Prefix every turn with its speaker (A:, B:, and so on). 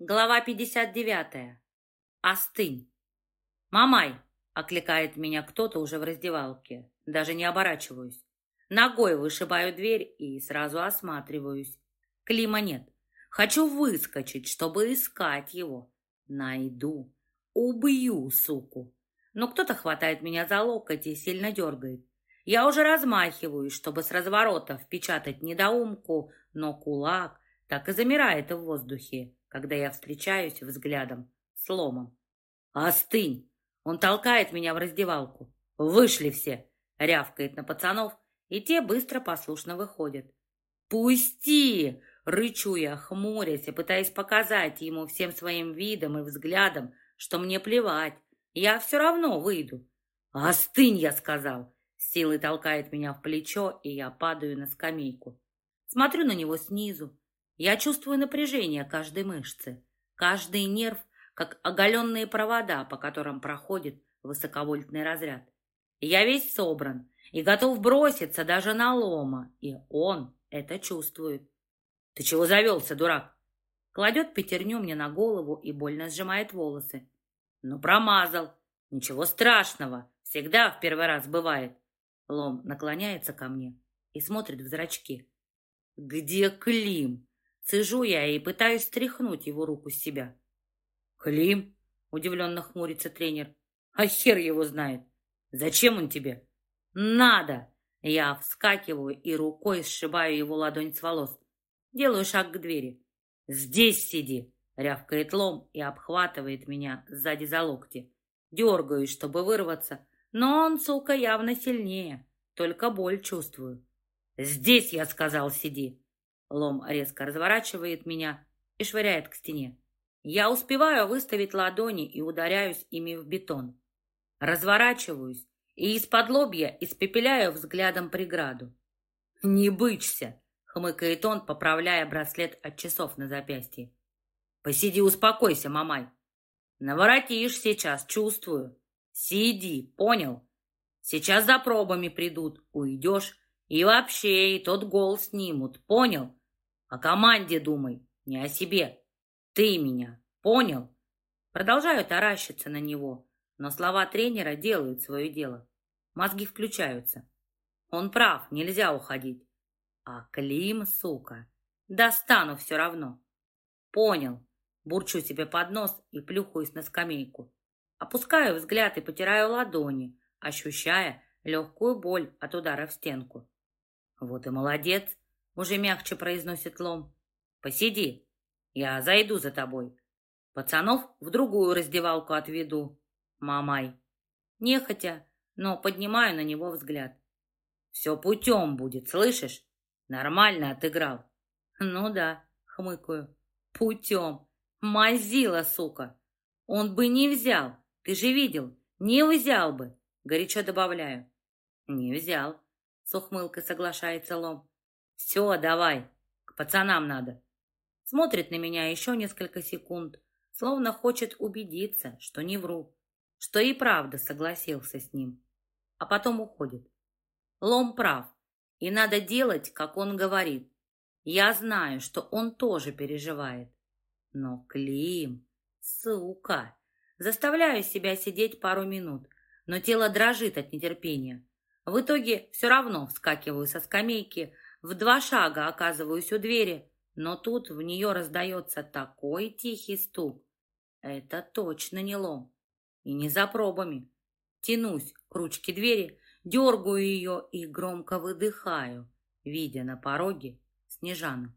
A: Глава 59. Остынь. «Мамай!» — окликает меня кто-то уже в раздевалке. Даже не оборачиваюсь. Ногой вышибаю дверь и сразу осматриваюсь. Клима нет. Хочу выскочить, чтобы искать его. Найду. Убью, суку. Но кто-то хватает меня за локоть и сильно дергает. Я уже размахиваюсь, чтобы с разворота впечатать недоумку, но кулак так и замирает в воздухе когда я встречаюсь взглядом с ломом. «Остынь!» Он толкает меня в раздевалку. «Вышли все!» — рявкает на пацанов, и те быстро послушно выходят. «Пусти!» — рычу я, хмурясь и пытаясь показать ему всем своим видом и взглядом, что мне плевать, я все равно выйду. «Остынь!» — я сказал. силой толкает меня в плечо, и я падаю на скамейку. Смотрю на него снизу, я чувствую напряжение каждой мышцы, каждый нерв, как оголенные провода, по которым проходит высоковольтный разряд. Я весь собран и готов броситься даже на лома, и он это чувствует. «Ты чего завелся, дурак?» Кладет пятерню мне на голову и больно сжимает волосы. «Ну, промазал. Ничего страшного. Всегда в первый раз бывает». Лом наклоняется ко мне и смотрит в зрачки. «Где Клим?» Цежу я и пытаюсь стряхнуть его руку с себя. «Клим?» — удивленно хмурится тренер. «А хер его знает! Зачем он тебе?» «Надо!» Я вскакиваю и рукой сшибаю его ладонь с волос. Делаю шаг к двери. «Здесь сиди!» — рявкает лом и обхватывает меня сзади за локти. Дергаюсь, чтобы вырваться, но он, сука, явно сильнее. Только боль чувствую. «Здесь, я сказал, сиди!» Лом резко разворачивает меня и швыряет к стене. Я успеваю выставить ладони и ударяюсь ими в бетон. Разворачиваюсь и из-под лобья испепеляю взглядом преграду. «Не бычься!» — хмыкает он, поправляя браслет от часов на запястье. «Посиди, успокойся, мамай. Наворотишь сейчас, чувствую. Сиди, понял? Сейчас за пробами придут, уйдешь, и вообще, и тот гол снимут, понял? О команде думай, не о себе. Ты меня понял? Продолжаю таращиться на него, но слова тренера делают свое дело. Мозги включаются. Он прав, нельзя уходить. А Клим, сука, достану все равно. Понял. Бурчу себе под нос и плюхаюсь на скамейку. Опускаю взгляд и потираю ладони, ощущая легкую боль от удара в стенку. Вот и молодец, уже мягче произносит Лом. Посиди, я зайду за тобой. Пацанов в другую раздевалку отведу. Мамай. Нехотя, но поднимаю на него взгляд. Все путем будет, слышишь? Нормально отыграл. Ну да, хмыкаю. Путем. Мазила, сука. Он бы не взял. Ты же видел. Не взял бы. Горячо добавляю. Не взял. С ухмылкой соглашается Лом. Все, давай, к пацанам надо. Смотрит на меня еще несколько секунд, словно хочет убедиться, что не вру, что и правда согласился с ним. А потом уходит. Лом прав, и надо делать, как он говорит. Я знаю, что он тоже переживает. Но Клим, сука, заставляю себя сидеть пару минут, но тело дрожит от нетерпения. В итоге все равно вскакиваю со скамейки, в два шага оказываюсь у двери, но тут в нее раздается такой тихий стук. Это точно не лом. И не за пробами. Тянусь к ручке двери, дергаю ее и громко выдыхаю, видя на пороге Снежану.